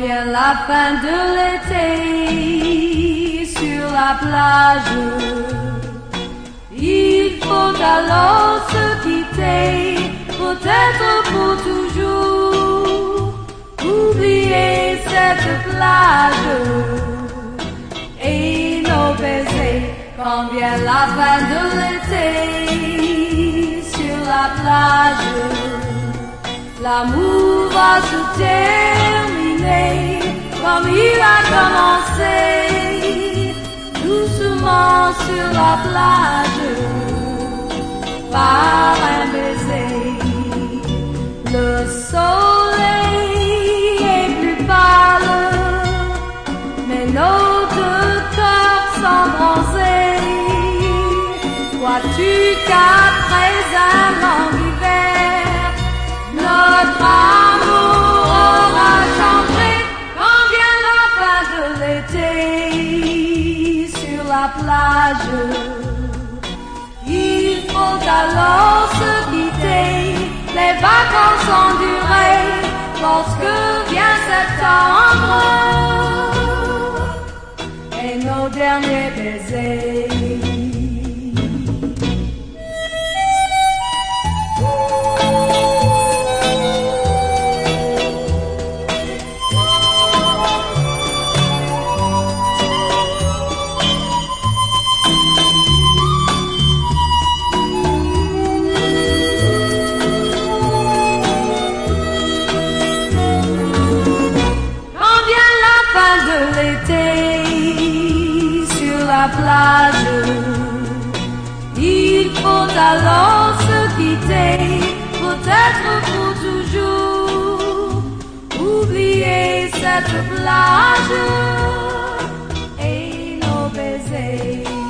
la fin de l'été sur la plage. Il faut alors se quitter, peut-être pour toujours. Oublier cette plage et nos baisers quand vient la fin de l'été sur la plage. L'amour va se terminer sur la plage, par un baiser. Le soleil est plus pâle, mais nos deux cœurs sont bronzés. Vois-tu qu'après un long Il faut alors se quitter, les vacances ont duré lorsque vient septembre et nos derniers baisers. Il faut alors se quitter, peut-être pour toujours, oublier cette plage et nos baisers.